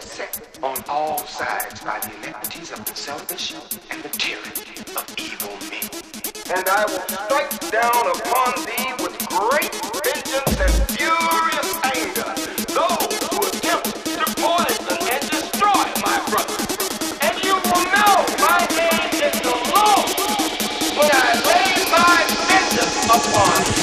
beset on all sides by the iniquities of the selfish and the tyranny of evil men. And I will strike down upon thee with great vengeance and furious anger those who attempt to poison and destroy my brother. And you will know my name is the Lord when I lay my vengeance upon